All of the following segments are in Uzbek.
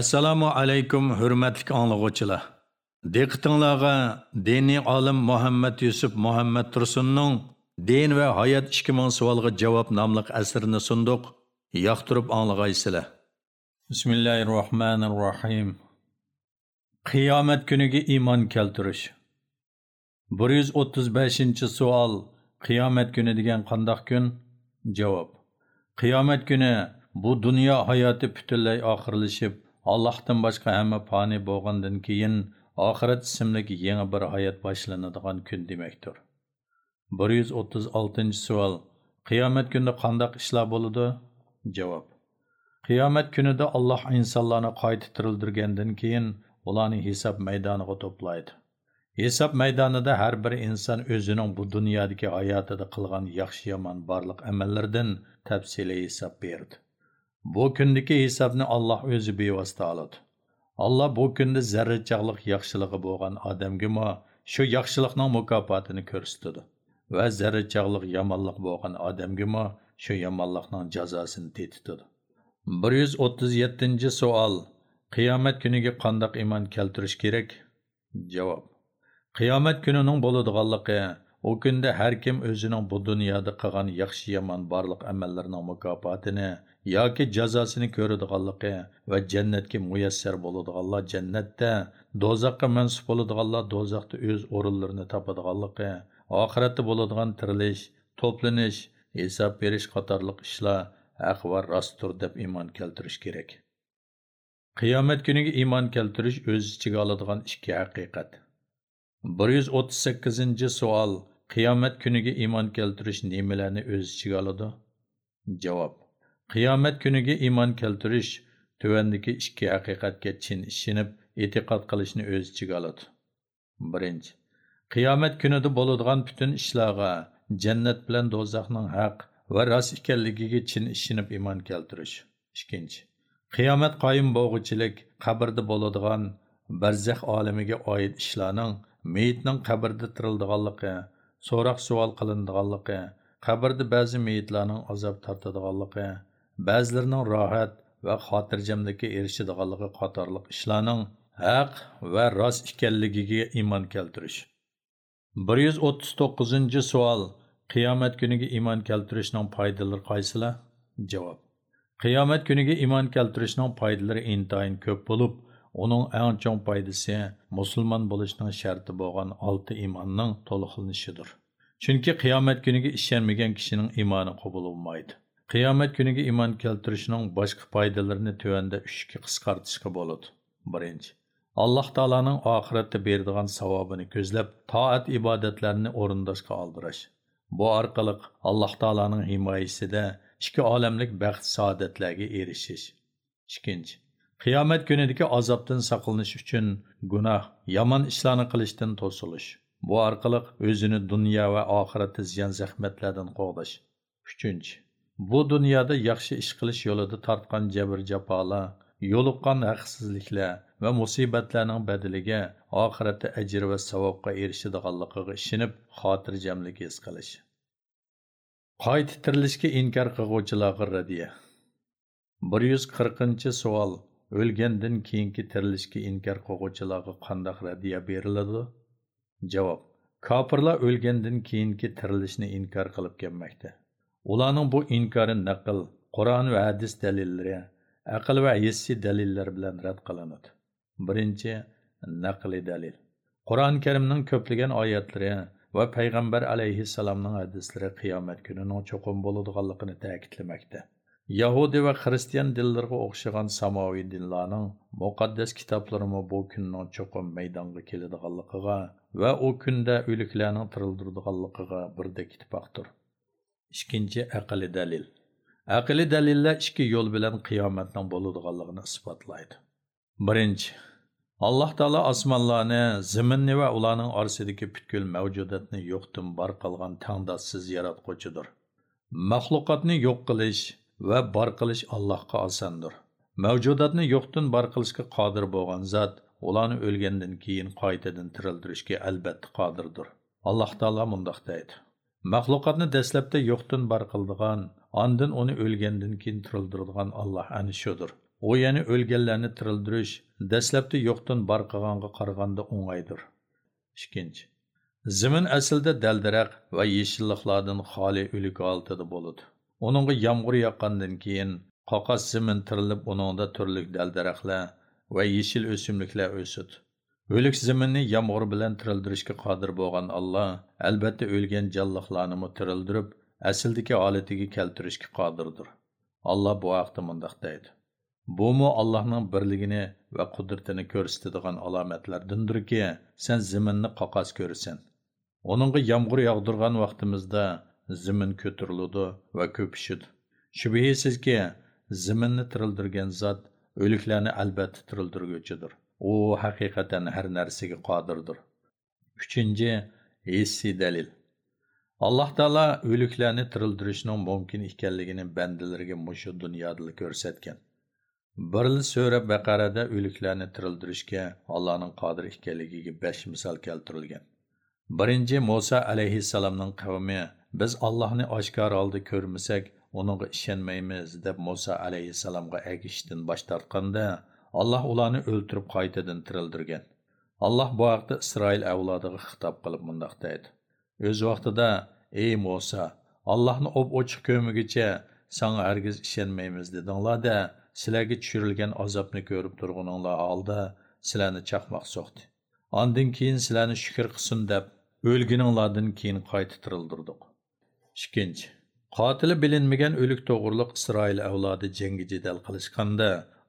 assalomu alaykum hurmatli anglag'uvchilar. Diqqatingizga diniy olim muhammad yusuf muhammad tursunning din va hayot ikki ming savolga javob nomli asrini sunduq yoqtirib anglag'aysizlar. Bismillahirrohmanirrohim. rohmanir rohim qiyomat kuniga iymon keltirish. bir yuz o'ttiz beshinchi savol. Qiyomat kuni degan qandoq kun? Javob. Qiyomat kuni bu dunyo hayoti butunlay oxirlashib Allohdan boshqa hamma fani bo'lgandan keyin oxirat ismli yangi bir hayot boshlanadigan kun demakdir. 136 savol. Qiyomat kuni qanday ishlar bo'ladi? Javob. Qiyomat kunida Alloh insonlarni qayta tirildirgandan keyin ularni hisob maydoniga to'playdi. Hisob maydonida har bir inson o'zining bu dunyodagi hayotida qilgan yaxshi yomon barliq amallardan tafsiliy hisob berdi. Bu kundagi hisobni Alloh o'zi bevosita oladi. Alloh bu kunda zarrachaqliq yaxshiligi bo'lgan odamga shu yaxshilikning mukofotini ko'rsatadi va zarrachaqliq yomonlik bo'lgan odamga shu yomonlikning jazosini tetitadi. 137 savol. Qiyomat kuniga qanday iymon keltirish kerak? Javob. Qiyomat kunining bo'ladiganligi u kunda har kim o'zining bu dunyoda qilgan yaxshi yomon barliq amallarining mukofotini yoki jazosini ko'radiganligi va jannatga muyassar bo'ladiganlar jannatda do'zaxqa mansub bo'ladiganlar do'zaxda o'z o'rinlarini topadiganligi oxiratda bo'ladigan tirilish to'planish hisob berish qatorliq ishlar haq va rostdir deb iymon keltirish kerak. Qiyomat kuniga iymon keltirish o'z ichiga oladigan ikki haqiqat. Bir yuz o'ttiz sakkizinchi savol qiyomat kuniga iymon keltirish nimalarni o'z ichiga oladi? Javob. Qiyomat kuniga iymon keltirish tuvandagi ikki haqiqatga chin ishinib e'tiqod qilishni o'z ichiga oladi birinchi qiyomat kunida bo'ladigan butun ishlarga jannat bilan do'zaxning haq va rost ekanligiga chin ishinib iymon keltirish. Ikkinchi qiyomat qoyim bo'g'ichilik qabrda bo'ladigan barzax olamiga oid ishlarning meyitning qabrda tirildiganligi so'roq savol qilinadiganligi qabrda ba'zi meyitlarning azob tortadiganligi ba'zilarining rohat va xotirjamlikka erishadiganligi qatorliq ishlarning haq va rost ekanligiga iymon keltirish. Bir yuz o'ttiz to'qqizinchi savol. Qiyomat kuniga iymon keltirishning foydalari qaysilar? Javob. Qiyomat kuniga iymon keltirishning foydalari intayin ko'p bo'lib uning eng chong foydasi musulmon bo'lishning sharti bo'lgan olti iymonning to'liqlanishidir chunki qiyomat kuniga ishonmagan kishining iymoni qabul bo'lmaydi. Qiyomat kuniga iymon keltirishning boshqa foydalarini tuanda uchga qisqartishga bo'ladi. Birinchi alloh taoloning oxiratda beradigan savobini ko'zlab toat ibodatlarni o'rindashga oldirash bu orqali alloh taoloning himoyasida ikki olamlik baxt saodatlarga erishish. Ikkinchi qiyomat kunidagi azobdan saqlanish uchun gunoh yomon ishlarni qilishdan to'silish. Bu orqali o'zini dunyo va oxiratda ziyon zahmatlardan qo'g'dash. Uchinchi bu dunyoda yaxshi ish qilish yo'lida tortgan jabr jafolar yo'liqqan haqsizliklar va musibatlarning badiliga oxiratda ajr va savobga erishadiganligiga ishonib xotirjamlik his qilish. Qayta tirilishga inkor qilg'uvchilarga radiya. Bir yuz qirqinchi savol o'lgandan keyingi tirilishga inkor qilg'uvchilarga qandoq radiya beriladi? Javob kofirlar o'lgandan keyingi tirilishni inkor qilib kelmoqda. Ularning bu inkori naql qur'on va hadis dalillari aql va hissiy dalillar bilan rad qilinadi. Birinchi naqli dalil. Qur'oni karimning ko'plagan oyatlari va payg'ambar alayhissalomning hadislari qiyomat kunining cho'qim bo'ladiganligini ta'kidlamoqda. Yahudi va xristian dinlariga o'xshagan samoviy dinlarning muqaddas kitoblarimi bu kunning cho'qim maydonga keladiganligiga va u kunda o'liklarning tirildirdiganligiga birdek ittifoqdir. Ikkinchi aqli dalil. Aqli dalillar ikki yo'l bilan qiyomatning bo'ladiganligini isbotlaydi. Birinchi alloh taolo osmonlarni zaminni va ularning orasidagi butkul mavjudotni yo'qdan bor qilgan tangdossiz yaratquchidir maxluqotni yo'q qilish va bor qilish Allohga osondir. Mavjudotni yo'qdan bor qilishga qodir bo'lgan zot ularni o'lgandan keyin qaytadan tiriltirishga albatta qodirdir. Alloh taolo mundoq deydi. Maxluqotni dastlabda yo'qdan bar qildigan, ondan uni o'lgandan keyin tirildiradigan Alloh ana shudir. u yana o'lganlarni tirildirish dastlabda yo'qdan bor qilganga qaraganda o'ng'aydir. Ikkinchi zimin aslida daldiraq va yeshilliklardan xoli o'lik holatida bo'ladi. Uningga yomg'ir yoqqandan keyin qoqas zimin tirilib uningda turli daldaraqlar va yeshil o'simliklar o'sidi o'lik zaminni yomg'ir bilan tirildirishga qodir bo'lgan alloh albatta o'lgan jonliqlarni tirildirib asldagi holatiga keltirishga qodirdir alloh bu haqda mundoq deydi Бумо allohning birligini va qudratini ko'rsatadigan alomatlardandirki, sen ziminni qoqas ko'rasan. uningga yomg'ir yog'dirgan vaqtimizda zimin ko'tariladi va ko'pishidi. Shubhisizki, ziminni tirildirgan zot o'liklarni albatta tirildirguchidir. U haqiqatan har narsaga qodirdir. 3. Hissiy dalil. Alloh taolo o'liklarni tiriltirishning mumkin ekanligini bandalarga mushu dunyoda ko'rsatgan. Birli so'ra Baqarada o'liklarni tiriltirishga Allohning qodir ekanligiga 5 misol keltirilgan. Birinchi Musa alayhissalomning qavmi biz Allohni oshkor holda ko'rmasak, uningga ishonmaymiz deb Musa alayhissalomga agishishdan bosh tortganda, Аллах уларны өлтүріп қайтадан тірілдірген Аллах бұл вакытта Исраил авлодыга хитоб қылып мындай еді. Өз уақытыда, «Ей Моса, Аллахны оп очық көмүгүчө саңа әргіз ішенмейміз» дедиңлар да, силерге түшірілген азапны көріп тургунуңлар алда силерни чақмақ соқты. Андан кейін силерни шүкір қысын деп, өлгүнүңладан кейін кайта тирилдирдик. 2. Qatili өлік o'lik to'g'riliq Isroil avlodi jengi jidal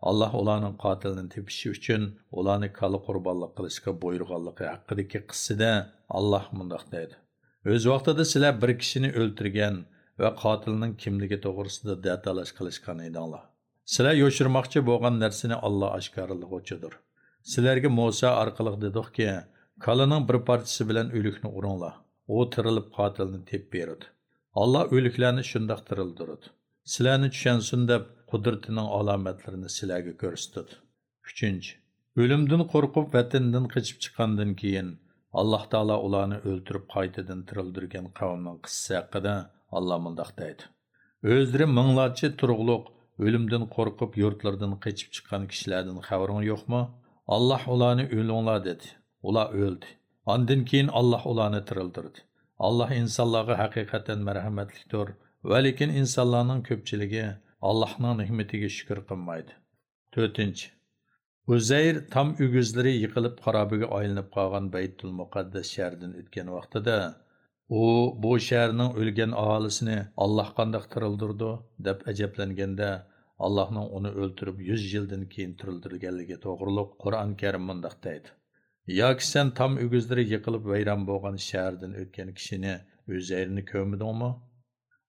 alloh ularning qotilini tepishi uchun ularni kala qurbonlik qilishga buyurganligi haqidagi qissada alloh mundoq deydi o'z vaqtida sizlar bir kishini o'ltirgan va qotilning kimligi to'g'risida datalash qilishgan edinglar Sizlar yo'shirmoqchi bo'lgan narsani Alloh oshkorlig'uchidir. Sizlarga Musa orqali dedikki, kalaning bir parchasi bilan o'likni uringlar. U tirilib qotilni tep beradi. Alloh o'liklarni shundoq tirildiradi. Sizlarni tushansin deb qudratining alomatlarini sizlarga ko'rsatadi. 3. O'limdan qo'rqib vatandan qochib chiqqandan keyin alloh taolo ularni o'ltirib qaytadan tirildirgan qavmning qissasi haqida alloh mundoq deydi o'zlari minglarcha turug'liq o'limdan qo'rqib yurtlardan qochib chiqqan kishilardan xabaring yo'qmi alloh ularni o'linglar dedi ular o'ldi ondan keyin alloh ularni tirildirdi alloh insonlarga haqiqatan marhamatlikdir va lekin insonlarning ko'pchiligi аллахның нығметіге шүкір қылмайды төртінші Өзәйір там үгізлері yıkılıp қарабығы айлынып қалған бәйттіл Муқаддас шәрден өткен вақтыда О, бұл шәрінің өлген ағалысыны Аллах қандық тұрылдырды, деп әжепленгенде Аллахның оны өлтіріп 100 жылдан кейін тірілдіргенлігі тоғрылық Құран Кәрім мындақ дейді. Яки там үгіздірі екіліп, вайран болған шәрдің өткен кішіне өз әйріні көмдің мұ?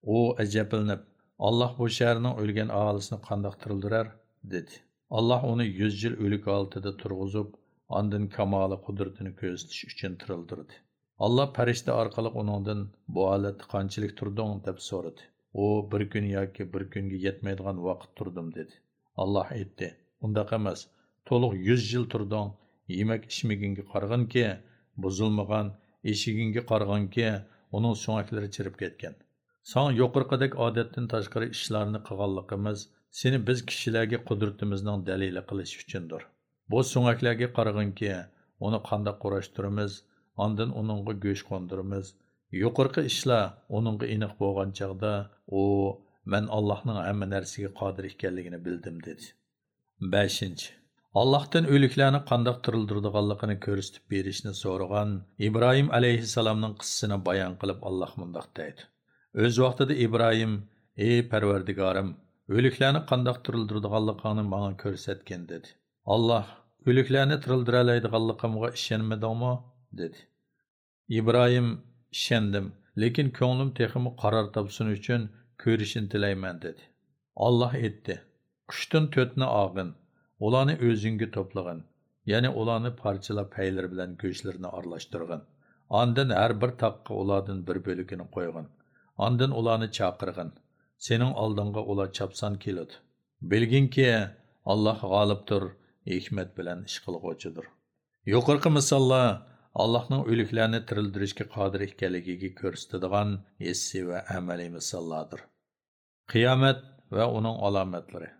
О әжепілініп, alloh bu shaharning o'lgan aholisini qandoq tirildirar? dedi. Alloh uni yuz yil o'lik holatida turg'izib ondan kamoli qudratini ko'rsatish uchun tirildirdi alloh farishta orqali uningdan bu holatda qanchalik turding? deb so'radi. U bir kun yoki bir kunga yetmaydigan vaqt turdim dedi. Alloh aytdi undaq emas to'liq yuz yil turding. Yemak ichmaginga qaraganki buzilmagan eshigingga qaraganki uning so'ngaklari chirib ketgan. San yuqorqidek odatdan tashqari ishlarni qilganligimiz seni biz kishilarga qudratimizning dalili qilish uchundir bu so'ngaklarga qaraganki uni qandoq qurashtiramiz ondan uningga go'sht qo'ndiramiz yuqorqi ishlar uningga aniq bo'lgan chog'da u man allohning hamma narsaga qodir ekanligini bildim dedi beshinchi allohdan o'liklarni qandoq tirildirdiganligini ko'rsatib berishni so'ragan ibrohim alayhissalomning qissasini bayon qilib alloh mundoq deydi o'z vaqtida ibrohim ey parvardigorim o'liklarni qandoq tirildiradiganligingni menga ko'rsatgin dedi. Alloh o'liklarni tirildiroladiganligimga ishonmadingmi dedi. Ibrohim ishondim lekin ko'nglim texmi qaror topsin uchun ko'rishni tilayman dedi. Alloh aytdi qushdan to'rtni og'in ularni o'zingga to'plag'in ya'ni ularni parchalab paylar bilan go'shtlarini aralashtirg'in ondan har bir taqqa ulardan bir bo'lagini qo'yg'in ondan ularni chaqirg'in. Sening oldinga ular chapsan keladi. Bilginki alloh g'olibdir hikmat bilan ish qilg'uvchidir. Yuqorqi misollar Allohning o'liklarni tirildirishga qodir ekanligiga ko'rsatadigan hissiy va amaliy misollardir. Qiyomat va uning alomatlari.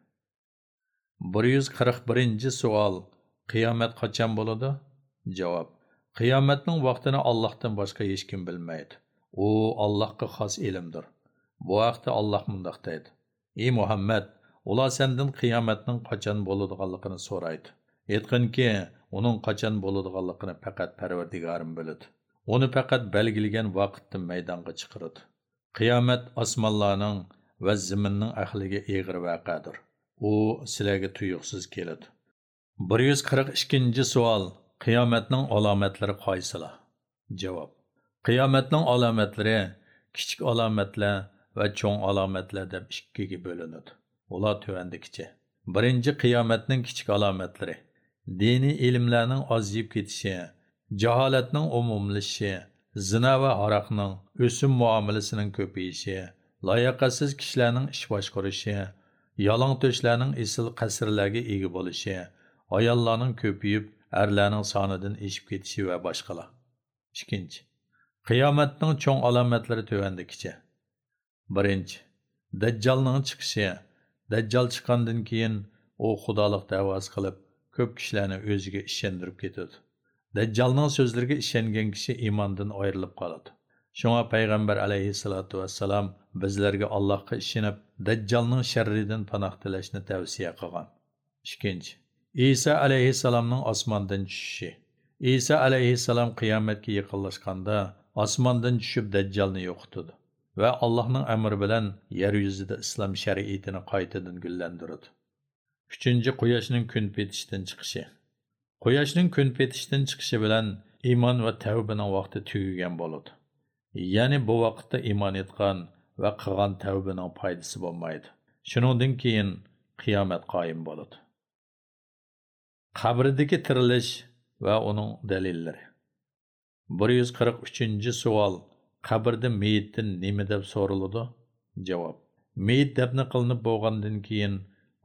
141 savol qiyomat qachon bo'ladi? Javob qiyomatning vaqtini allohdan boshqa hech kim bilmaydi. U allohga xos ilmdir. Bu vaqtda alloh mundoq deydi. Ey muhammad ular sendan qiyomatning qachon bo'ladiganligini so'raydi. Aytqinki uning qachon bo'ladiganligini faqat parvardigorim biladi. Uni faqat belgilagan vaqtda maydonga chiqaradi qiyomat osmonlarning va ziminning ahliga eg'ir vaqadir. U sizlarga tuyuqsiz keladi. Bir yuz qirq ikkinchi savol. Qiyomatning alomatlari qaysilar javob. Qiyomatning alomatlari kichik alomatlar va cho'ng alomatlar deb ikkiga bo'linadi. Ular tuvandikicha. Birinchi qiyomatning kichik alomatlari. Diniy ilmlarning oziyib ketishi jaholatning umumlashishi zina va aroqning o'sim muomalasining ko'payishi layoqatsiz kishilarning ish boshqarishi yolong to'shlarning esil qasrlarga ega bo'lishi ayollarning ko'payib erlarning sonidan eshib ketishi va boshqalar. Ikkinchi qiyomatning cho'ng alomatlari tuvandikicha birinchi Dajjalning chiqishi. Dajjal chiqqandan keyin u xudolik da'vosi qilib ko'p kishilarni o'ziga ishondirib ketadi. Dajjalning so'zlariga ishongan kishi iymondan ayrilib qoladi. Shunga payg'ambar alayhissalotu vassalam bizlarga allohga ishonib Dajjalning sharridan panoh tilashni tavsiya qilgan. Ikkinchi iso alayhissalomning osmondan tushishi. Iso alayhissalom qiyomatga yaqinlashganda osmondan tushib dajjolni yo'qitadi va allohning amri bilan yer yuzida islom shariatini qaytadan gullantiradi. Uchinchi quyoshning kun petishdan chiqishi. Quyoshning kun petishdan chiqishi bilan iymon va tavbaning vaqti tugagan bo'ladi. Ya'ni bu vaqtda iymon etgan va qilgan tavbaning foydasi bo'lmaydi. Shuningdan keyin qiyomat qoyim bo'ladi. Qabrdagi tirilish va uning dalillari. Bir yuz qirq uchinchi savol qabrda meyitdan nima deb so'raladi? Javob. Meyit dafna qilinib bo'lgandan keyin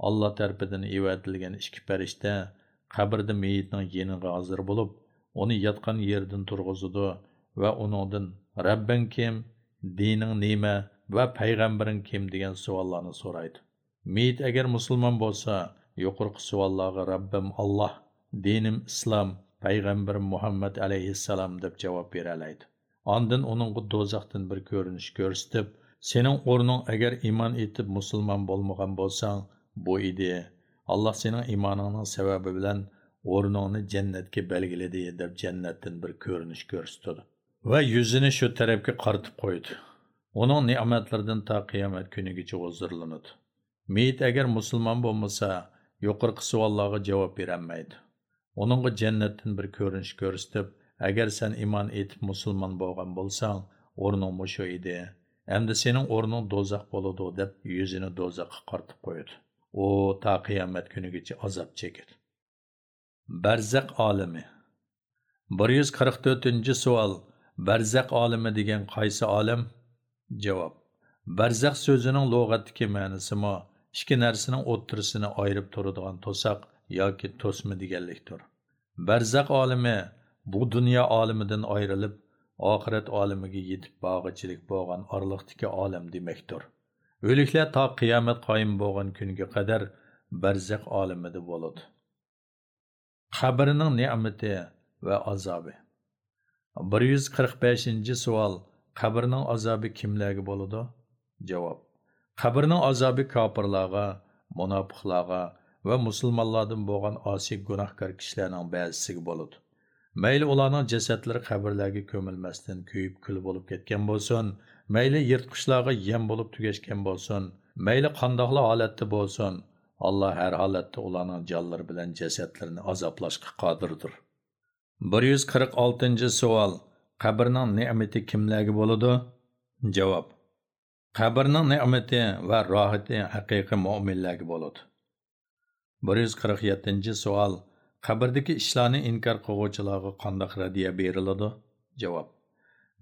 alloh tarafidan evatilgan ikki farishta qabrda meyitning yeniga hozir bo'lib uni yotgan yerdan turg'izadi va uningdan rabbing kim dining nima va payg'ambaring kim? degan savollarni so'raydi. Meyit agar musulmon bo'lsa yuqorqi savollarga rabbim alloh dinim islom payg'ambar muhammad alayhissalom deb javob beralaydi Ondan uningga do'zaxdan bir ko'rinish ko'rsatib, sening o'rning agar iymon etib musulmon bo'lmagan bo'lsang, bu edi. Alloh sening iymoningning sababi bilan o'rningni jannatga belgiladi deb jannatdan bir ko'rinish ko'rsatdi. Va yuzini shu tarafga qaratib qo'ydi. Uning ne'matlaridan ta qiyomat kunigacha o'zirlanadi Meyit agar musulmon bo'lmasa, yuqorqi savollarga javob berolmaydi. Uningga jannatdan bir ko'rinish ko'rsatib, agar sen iymon etib musulmon bo'lgan bo'lsang o'rning mushu edi endi sening o'rning do'zax bo'ladi deb yuzini do'zaxga qartib qo'yadi u ta qiyomat kunigacha azob chekadi barzaq olimi bir yuz qirq to'rtinchi savol barzaq olimi degan qaysi olim javob barzaq so'zining lug'atdagi ma'nosimi ikki narsaning o'ttirisini ayirib turadigan to'saq yoki to'smi deganlikdir. Barzaq olimi bu dunyo olimidan ayrilib oxirat olimiga yetib bog'ichilik bo'lgan orliqdiki olim demakdir. O'liklar to qiyomat qoyim bo'lgan kunga qadar barzaq olimida bo'ladi qabrning ne'mati va azobi. Bir yuz qirq beshinchi savol qabrning azobi kimlarga bo'ladi javob. Qabrning azobi kofirlarga munofiqlarga va musulmonlardan bo'lgan osiy gunohkor kishilarning ba'zisiga bo'ladi. Mayli ularning jasadlari qabrlarga ko'milmasdan kuyib kul bo'lib ketgan bo'lsin. Mayli yirtqichlarga yem bo'lib tugashgan bo'lsin. Mayli qandoqli holatda bo'lsin. Alloh har holatda ularning jonlari bilan jasadlarini azoblashga qodirdir. Bir yuz qirq oltinchi savol. Qabrning ne'mati kimlarga bo'ladi? Javob. Qabrning ne'mati va rohati haqiqiy mo'minlarga bo'ladi. Bir yuz qirq yettinchi savol qabrdagi ishlarni inkor qilg'uvchilarga qandoq radiya beriladi? Javob.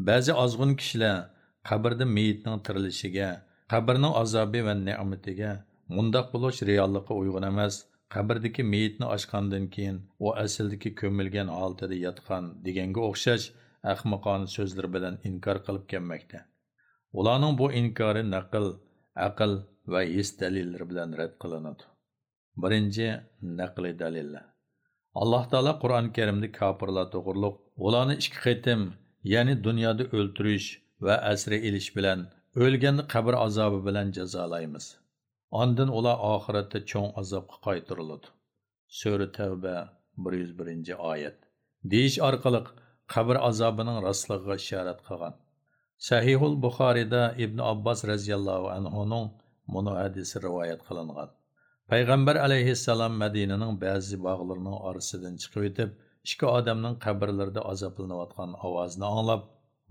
Ba'zi ozg'un kishilar qabrda meyitning tirilishiga qabrning azobi va ne'matiga mundoq bo'lish reallikqa uyg'un emas. Qabrdagi meyitni ochgandan keyin u asldagi ko'milgan holatida yotgan deganga o'xshash ahmoqona so'zlar bilan inkor qilib kelmoqda. Ularning bu inkori naql aql va his dalillar bilan rad qilinadi. Birinchi naqli dalillar alloh taolo qur'oni karimda kofirlar to'g'riliq ularni ikki qaytim ya'ni dunyoda o'ltirish va asri ilish bilan o'lganda qabr azobi bilan jazolaymiz Ondan ular oxiratda cho'ng azobga qaytariladi. Sura Tavba 101 oyat. Deyish orqali qabr azobining rostligiga ishorat qilgan. Sahihul Buxoriyda Ibn Abbos roziyallohu anhuning muni hadisi rivoyat qilingan. Payg'ambar alayhissalom Madinaning ba'zi bog'larining orasidan chiqib o'tib, ikki odamning qabrlarida azoblanayotgan ovozni anglab,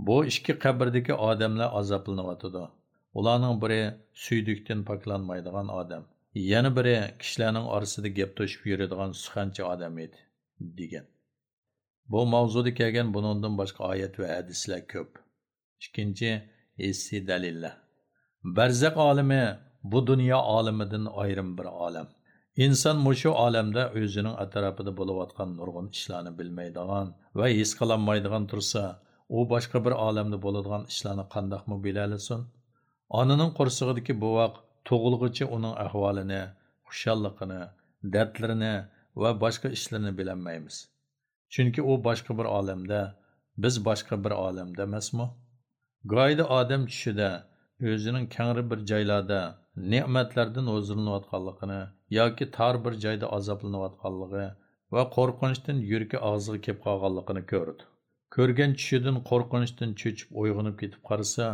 bu ikki qabrdagi odamlar azoblanayotidi. Ularning biri suydukdan poklanmaydigan odam, yana biri kishilarning orasida gap to'shib yuradigan suxanchi odam edi, degan. Bu mavzuda kelgan bundan boshqa oyat va hadislar ko'p. Ikkinchi hissiy dalillar. Barzaq olimi bu dunyo olamidan ayrim bir olam. inson mushu olamda o'zining atrofida bo'layotgan nurg'un ishlarni bilmaydigan va his qilolmaydigan tursa u boshqa bir olamda bo'ladigan ishlarni qandoqmi bilalisin onaning qo'rsig'idagi buvoq tug'ilg'ichi uning ahvolini xushalliqini dardlarini va boshqa ishlarni bilolmaymiz chunki u boshqa bir olamda biz boshqa bir olamda emasmi goyda odam tushida o'zining kangri bir joylarda ne'matlardan o'zirinayotganligini yoki tor bir joyda azoblanayotganligi va qo'rqinchdan yuragi og'ziga kelib qolganligini ko'rdi. Ko'rgan tushidan qo'rqinchdan cho'chib uyg'onib ketib qarasa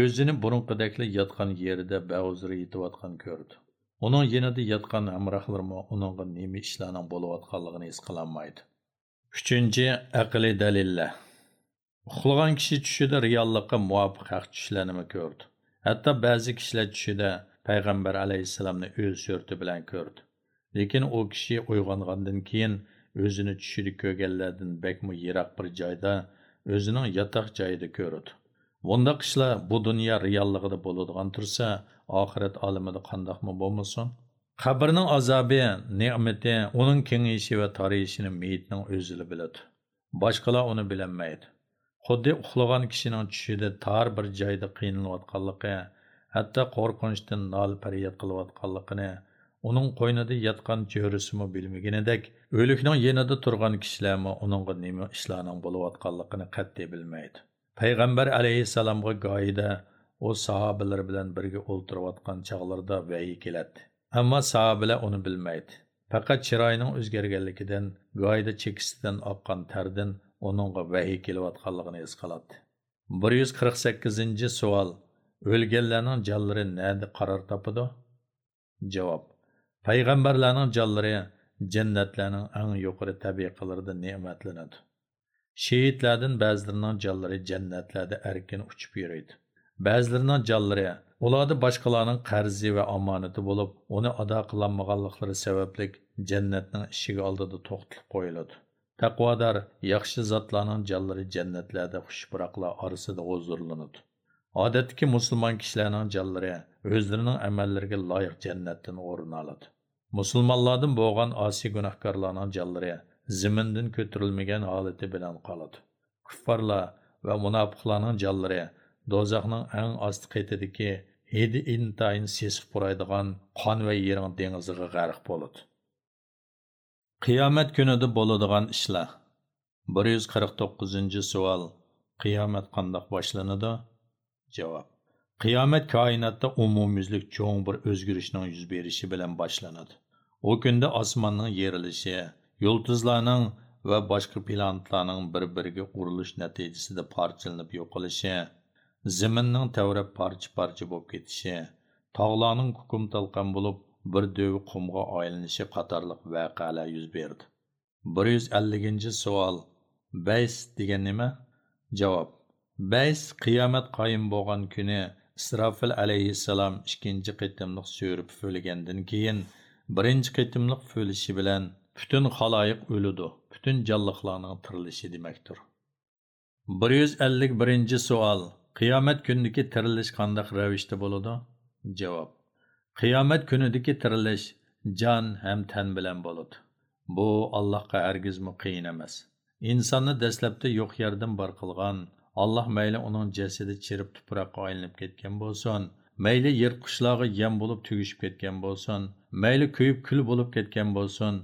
o'zini burunqidakli yotgan yerida ba'uzri yetayotgan ko'rdi. Uning yanida yotgan hamrohlarmi uningga nima ishlarning bo'layotganligini his qilolmaydi uchinchi aqliy dalillar. Uxlagan kishi tushida reallikqa muvofiq haq tushlarni ko'rdi. Hatto ba'zi kishilar tushida payg'ambar alayhissalomni o'z so'rti bilan ko'rdi lekin u kishi uyg'ongandan keyin o'zini tushida ko'rganlardan bakmu yiroq bir joyda o'zining yotoq joyida ko'rdi Bundaq ishlar bu dunyo realligida bo'ladigan tursa, oxirat olamida qandoqmi bo'lmasin? Qabrning azobi, ne'mati, uning kengayishi va torayishini meyitning o'zili biladi. Boshqalar uni bilmaydi. Xuddi uxlagan kishining tushida tor bir joyda qiynalayotganligi, hatto qo'rqinchdan nol faryod qilayotganligini, uning qo'ynida yotgan jo'risimi bilmaganidek, o'likning yonida turgan kishilarmi uningga nima ishlarning bo'layotganligini qat'iy bilmaydi. payg'ambar alayhissalomga goyida u sahobalar bilan birga o'ltirayotgan chog'larda vahiy keladi. Ammo sahobalar uni bilmaydi. Faqat chiroyining o'zgarganligidan goyida chekisidan oqqan tardan uningga vahiy kelayotganligini his qiladi. Bir yuz qirq sakkizinchi savol. Ölgənlərin canları nədə qarar tapıdı? Cavab. Peyğəmbərlərin canları cənnətlərin ən yuxarı təbiqələrində nemətlənidir. Şehitlərdən bəzilərinin canları cənnətlərdə ərkin uçub yürüyüdü. Bəzilərinin canları ularda başqalarının qərzi və amanəti olub, onu ada qılanmağanlıqları səbəblik cənnətin işiği aldıda toxtulub qoyulur. Təqvadar yaxşı zatların canları cənnətlərdə xuşburaqlar arasında huzurlanır. Odatdagi musulmon kishilarning jonlari o'zlarining amallariga loyiq jannatdan o'rin oladi. Musulmonlardan bo'lgan osiy gunohkorlarning jonlari zimindan ko'tarilmagan holati bilan qoladi. Kuffarlar va munofiqlarning jonlari do'zaxning eng osti qetidagi hidi intayin sesiq puraydigan qon va yerin dengiziga g'arq bo'ladi. Qiyomat kunida bo'ladigan ishlar. Bir yuz qirq to'qqizinchi savol. Qiyomat qandoq boshlanadi? Cevap. Kıyamet kainatta umumüzlük çoğun bir özgürüşünün yüz berişi bilen başlanadı. O günde asmanın yerilişi, yıldızlarının ve başka planetlerin uğruluş neticesi de parçalınıp yok oluşu, zaminning tevre parça parça bop getişi, tog'larning kukum talqan bulup bir dövü kumga aylanishi qatorliq vəqala yuz berdi. Bir yuz elliginchi savol bays degan nima? Bays qiyomat qoyim bo'lgan kuni isrofil alayhissalom ikkinchi qitimliq so'rib o'lgandan keyin birinchi qitimliq o'lishi bilan butun xaloyiq o'lidi, butun jonliqlarning tirilishi demakdir. 151 savol. Qiyomat kunidagi tirilish qanday ravishda bo'ladi? Javob. Qiyomat kunidagi tirilish jon ham tan bilan bo'ladi. Bu Allohga hargizmi qiyin emas. Insonni dastlabda yo'q yerdan bor qilgan, Alloh mayli uning jasadi chirib tuproqqa aylanib ketgan bo'lsin, mayli yer yirtqichlarga yem bo'lib tugishib ketgan bo'lsin. Mayli kuyib kul bo'lib ketgan bo'lsin.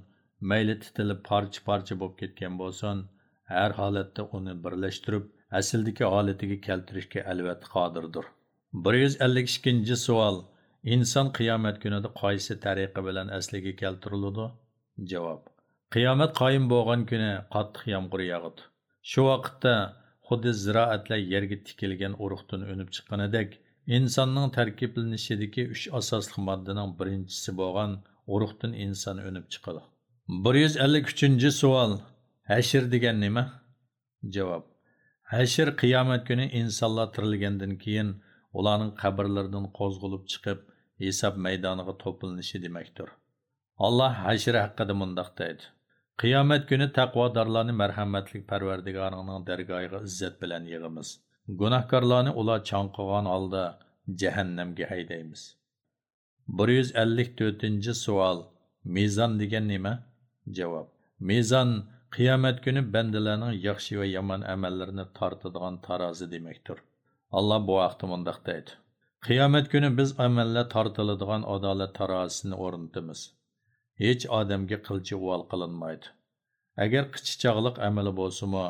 Mayli titilib parcha parcha bo'lib ketgan bo'lsin. Har holatda uni birlashtirib asldagi holatiga keltirishga albatta qodirdir. Bir yuz ellik ikkinchi savol. Inson qiyomat kunida qaysi tariqa bilan asliga keltiriladi javob. Qiyomat qoyim bo'lgan kuni qattiq yomg'ir yog'adi shu vaqtda xuddi ziroatlar yerga tikilgan urug'dan unib chiqqanidek insonning tarkiblanishidagi uch asosli moddaning birinchisi bo'lgan urug'dan inson unib chiqadi. Bir yuz ellik uchinchi savol hashr degan nima? Javob hashr qiyomat kuni insonlar tirilgandan keyin ularning qabrlaridan qo'zg'alib chiqib hisob maydoniga to'planishi demakdir. Alloh hashr haqida mundoq deydi. Qiyomat kuni taqvodorlarni marhamatli parvardigorining dargohiga izzat bilan yig'imiz gunohkorlarni ular chanqigan holda jahannamga haydaymiz bir yuz ellik to'rtinchi savol mezon degan nima javob mezon qiyomat kuni bandalarning yaxshi va yomon amallarini tortadigan tarozi demakdir alloh bu vaqtda mundoq deydi qiyomat kuni biz amallar tortiladigan adolat tarozisini o'rnatamiz hech odamga qilchi uvol qilinmaydi. Agar qichichog'liq amali bo'lsimi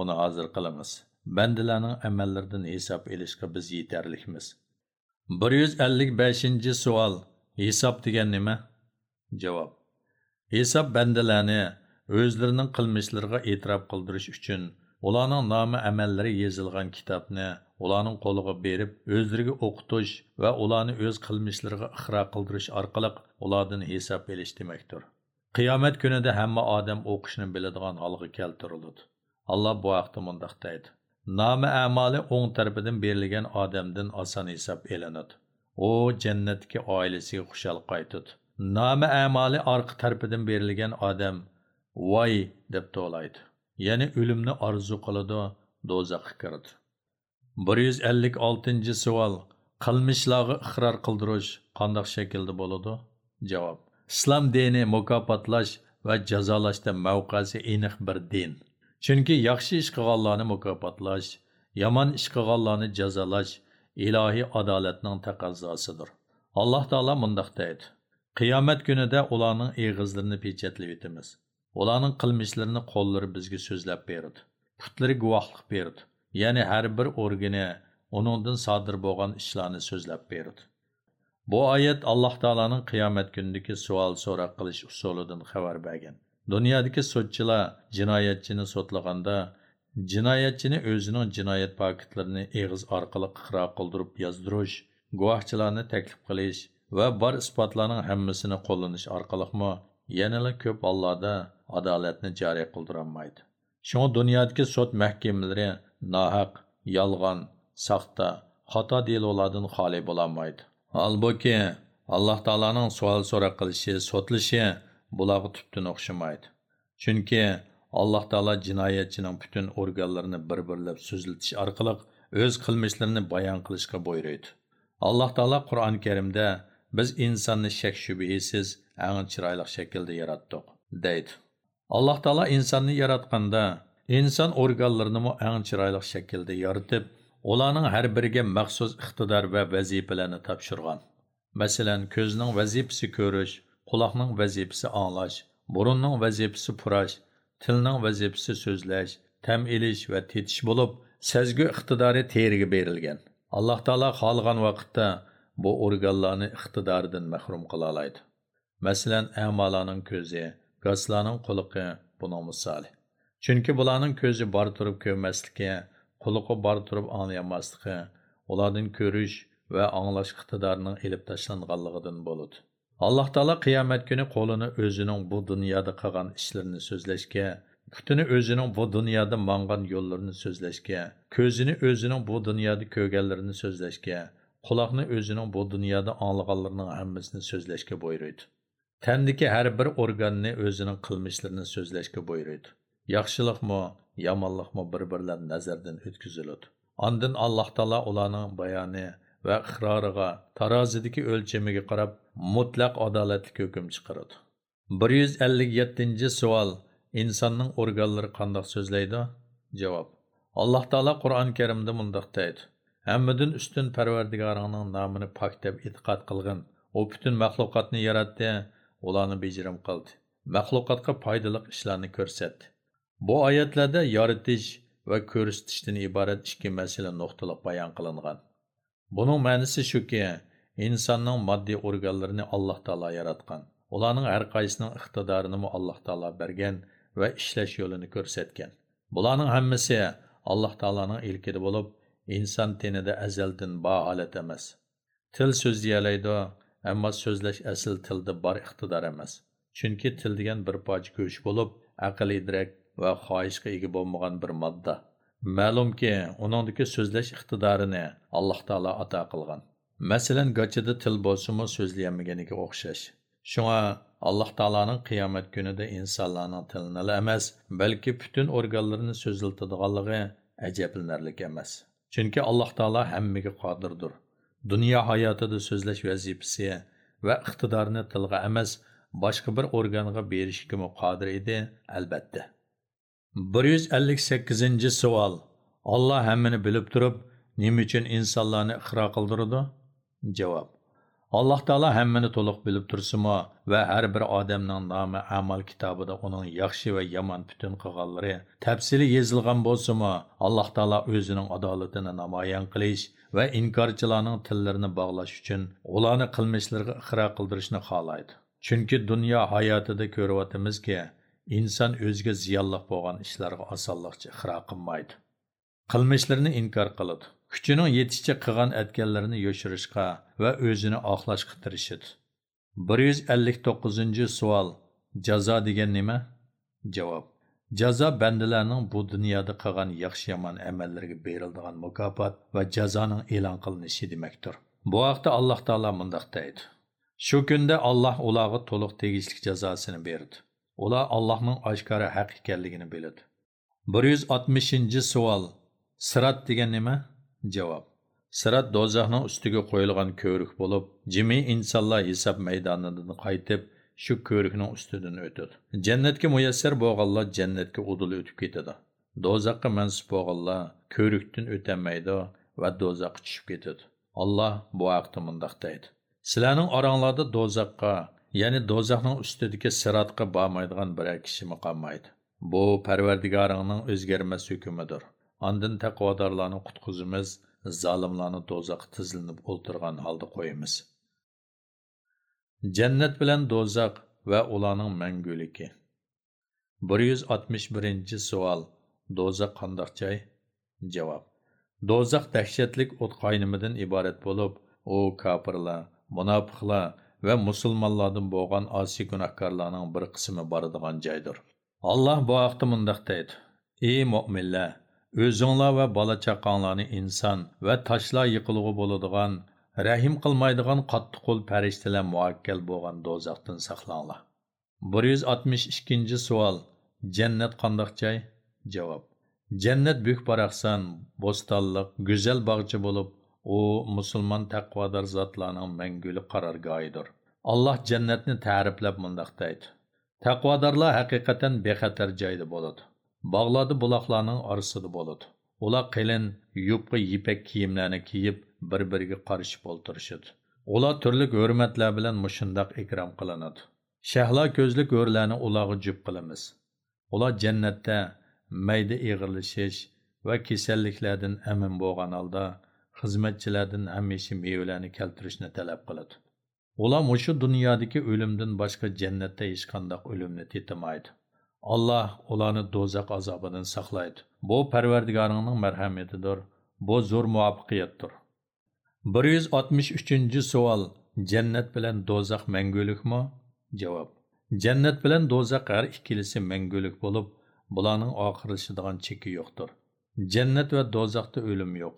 uni hozir qilamiz. Bandalarning amallaridan hisob ilishga biz yetarlikmiz. Bir yuz ellik beshinchi savol. Hisob degan nima? Javob. Hisob bandalarni o'zlarining qilmishlariga e'tirof qildirish uchun ularning nomi amallari yozilgan kitobni ularning qo'liga berib o'zlariga o'qitish va ularni o'z qilmishlariga ixro qildirish orqali ulardan hisob elish demakdir qiyomat kunida hamma odam o'qishni biladigan holga keltiriladi alloh bu haqda mundoq deydi nomi amali o'ng tarafidan berilgan odamdan oson hisob elinadi u jannatga oilasiga xushal qaytadi nomi amali orqa tarafidan berilgan odam voy deb to'laydi ya'ni o'limni orzu qiladi do'zaxga kiradi bir yuz ellik oltinchi savol. Qilmishlarga iqror qildirish qandoq shaklda bo'ladi? Javob. Islom dini mukofotlash va jazolashda mavqasi aniq bir din. Chunki yaxshi ish qilganlarni mukofotlash yomon ish qilganlarni jazolash ilohiy adolatning taqozosidir alloh taolo mundoq deydi. Qiyomat kunida ularning eg'izlarini pechatlab etamiz ularning qilmishlarini qo'llari bizga so'zlab berdi. Putlari guvohlik berdi. Ya'ni har bir organi uningdan sodir bo'lgan ishlarni so'zlab berdi. Bu oyat alloh taoloning qiyomat kunidagi savol so'roq qilish usulidan xabar bergan. Dunyodagi sudchilar jinoyatchini so'tlaganda jinoyatchini o'zining jinoyat paketlarini eg'iz orqali iqro qildirib yozdirish guvohchilarni taklif qilish va bor isbotlarning hammasini qo'llanish orqali yanala ko'p hollarda adolatni joriy qildirolmaydi. Shunga dunyodagi sud mahkamalari nohaq yolg'on soxta xato delolardan xoli bo'lolmaydi. Holbuki alloh taoloning savol so'roq qilishi sotlishi bularga tubdan o'xshamaydi. Chunki alloh taolo jinoyatchining butun organlarini bir birlab so'zlatish orqali o'z qilmishlarini bayon qilishga buyuradi alloh taolo qur'oni karimda biz insonni shak shubhasiz ang chiroyli shaklda yaratdik deydi. Alloh taolo insonni yaratganda inson organlarini eng chiroyli shaklda yoritib ularning har biriga maxsus iqtidor va vazifalarni topshirgan. Masalan ko'zning vazifasi ko'rish quloqning vazifasi anglash burunning vazifasi purash tilning vazifasi so'zlash tam ilish va tetish bo'lib sezgu iqtidori teriga berilgan. Alloh taolo xohlagan vaqtda bu organlarni iqtidoridan mahrum qila oladi. Masalan amalarning ko'zi Qaslarning quliqi buning misoli. Chunki bularning ko'zi bor turib ko'rmasligi, quliqi bor turib anglayolmasligi, ulardan ko'rish va anglash iqtidorining elib tashlanganligidan bo'ladi. alloh taolo qiyomat kuni qo'lini o'zining bu dunyoda qilgan ishlarini so'zlashga putini o'zining bu dunyoda mangan yo'llarini so'zlashga ko'zini o'zining bu dunyoda ko'rganlarini so'zlashga quloqni o'zining bu dunyoda anglaganlarining hammasini so'zlashga buyurdi. Тәндікі әр бір органны өзінің қылмышларını Яқшылық buyuruydu. Yaxşılıqmı, yamanlıqmı bir-birlər нәзірден өткізілуді. Андын Аллах Тала ularning bayoni va қырарыға, tarozidagi o'lchamiga qarab mutlaq adolatli hukm чықырыды. 157 savol insonning organlari qandoq so'zlaydi? Javob. Alloh Тала Qur'on Karimda mundaq deydi: hammadan ustun parvardigoringning nomini pok deb e'tiqod qilgin u butun maxluqotni yaratdi ularni bejirim qildi. Maxluqotga foydali ishlarni ko'rsatdi. Bu oyatlarda yoritish va ko'rsatishdan iborat ikki masala nuqtalab bayon qilingan. Buning ma'nosi shuki insonning moddiy organlarini alloh taolo yaratgan. Ularning har qaysining iqtidorini alloh taolo bergan va ishlash yo'lini ko'rsatgan. Bularning hammasi alloh taoloning ilkida bo'lib inson tenida azaldan bor holat emas. Til so'zlayalaydi ammo so'zlash asl tilda bor iqtidor emas. Chunki til degan bir poch go'sht bo'lib aql idrak va xohishga ega bo'lmagan bir modda. Ma'lumki uningdagi so'zlash iqtidorini alloh taolo ato qilgan. Masalan gachida til bo'lsimi so'zlayolmaganiga o'xshash. Shunga alloh taoloning qiyomat kunida insonlarning tilini emas balki butun organlarini so'ziltadiganligi ajablanarlik emas. Chunki alloh taolo hammaga qodirdir. Dunyo hayotida so'zlash vazifasi va iqtidorni tilga emas boshqa bir organga berishga qodir edi albatta. Bir yuz ellik sakkizinchi savol. Olloh hammani bilib turib nima uchun insonlarni ixro qildirdi? Javob. Alloh taolo hammani to'liq bilib tursimi va har bir odamning nomi amal kitobida uning yaxshi va yomon butun qilganlari tafsili yezilgan bo'lsimi alloh taolo o'zining adolatini namoyon qilish va inkorchilarning tillarini bog'lash uchun ularni qilmishlariga iqro qildirishni xohlaydi. Chunki dunyo hayotida ko'ryotamizki inson o'ziga ziyonliq bo'lgan ishlarga osonlikcha iqro qilmaydi. Qilmishlarini inkor qiladi kuchining yetishicha qilgan atganlarini yoshirishga va o'zini oqlashga tirishadi bir yuz ellik to'qqizinchi savol jazo degan nima? Javob. Jazo bandalarning bu dunyoda qilgan yaxshi yomon amallarga beriladigan mukofot va jazoning e'lon qilinishi demakdir. Bu haqda alloh taolo mundoq deydi. Shu kunda alloh ularga to'liq tegishli jazosini berdi. Ular allohning oshkora haq ekanligini biladi. bir yuz oltmishinchi savol. Sirat degan nima? Javob. Sirat do'zaxning ustiga qo'yilgan ko'rik bo'lib jimi insonlar hisob maydonidan qaytib shu ko'rikning ustidan o'tadi jannatga muyassar bo'lganlar jannatga udul o'tib ketadi. Do'zaxqa mansub bo'lganlar ko'rikdan o'tolmaydi va do'zaxga tushib ketadi. Alloh bu haqda mundoq deydi. Sizlarning oranglarda do'zaxqa ya'ni do'zaxning ustidagi siratga bormaydigan biror kishi qolmaydi bu parvardigoringning o'zgarmas hukmidir. Andin taqvodorlarni qutqizimiz, zolimlarni do'zaxga tizilib o'ltirgan holda qo'yamiz. Jannat bilan do'zax va ularning manguligi. 161 savol. Do'zax qandoq joy? Javob. Do'zax dahshatlik o't qaynimidan iborat bo'lib, u kofirlar, munofiqlar va musulmonlardan bo'lgan osiy gunohkorlarning bir qismi boradigan joydir. Alloh bu haqda mundaq deydi: Ey mu'minlar, o'zinglar va bola chaqanglarni inson va toshlar yiqilg'i bo'ladigan rahim qilmaydigan qattiq qo'l farishtalar muakkal bo'lgan do'zaxdan saqlanglar bir yuz oltmish ikkinchi savol. Jannat qandoq joy? Javob. Jannat buyuk baraqsan bo'stonliq go'zal bog'cha bo'lib u musulmon taqvodor zotlarning mangulik qarorgohidir. Alloh jannatni ta'riflab mundoq deydi. Taqvodorlar haqiqatan bexatar joyda bo'ladi. Bog'larda buloqlarning orasida bo'ladi. Ular qilin yupqa yipak kiyimlarni kiyib bir biriga qarishib o'ltirishadi. Ular turli hurmatlar bilan mushundoq ikrom qilinadi. Shahlo ko'zli ko'rlarni ularga jup qilamiz. Ular jannatda mayda ig'irlashish va kasalliklardan amin bo'lgan holda xizmatchilardan hamisha mevalarni keltirishni talab qiladi. Ular mushu dunyodagi o'limdan boshqa jannatda hech qanday o'limni tetimaydi alloh ularni do'zax azobidan saqlaydi. Bu parvardigoringning marhamatidir bu zo'r muvaffaqiyatdir. Bir yuz oltmish uchinchi savol jannat bilan do'zax mangulikmi? Javob. Jannat bilan do'zax har ikkilisi mangulik bo'lib bularning oxirlashadigan cheki yo'qdir. Jannat va do'zaxda o'lim yo'q.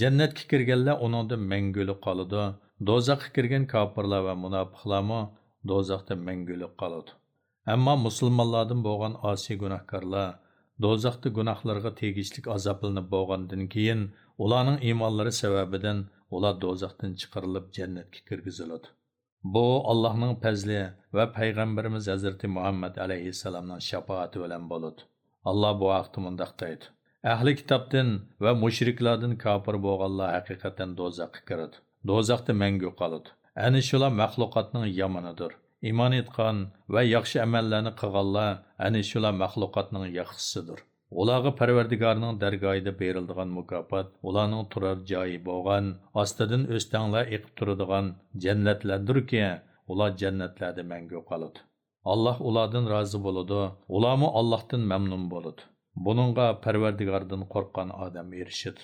Jannatga kirganlar uningda mangulik qoladi. Do'zaxga kirgan kofirlar va munofiqlarmi? Do'zaxda mangulik qoladi. Ammo musulmonlardan bo'lgan osiy gunohkorlar do'zaxda gunohlarga tegishlik azoblanib bo'lgandan keyin ularning iymonlari sababidan ular do'zaxdan chiqarilib jannatga kirgiziladi. Bu allohning fazli va payg'ambarimiz hazrati muhammad alayhissalomning shafoati bilan bo'ladi. Alloh bu haqda mundoq deydi. Ahli kitobdan va mushriklardan kofir bo'lganlar haqiqatan do'zaxga kiradi. Do'zaxda mangu qoladi. Ana shular maxluqotning yomonidir. Iymon etgan va yaxshi amallarni qilganlar ana shular maxluqotning yaxshisidir. Ularga parvardigorning dargohida berildigan mukofot ularning turar joyi bo'lgan ostidan o'stanglar eqib turadigan jannatlardirki ular jannatlarda mangu qoladi alloh ulardan rozi bo'ladi ularmi allohdan mamnun bo'ladi buningga parvardigordan qo'rqqan odam erishadi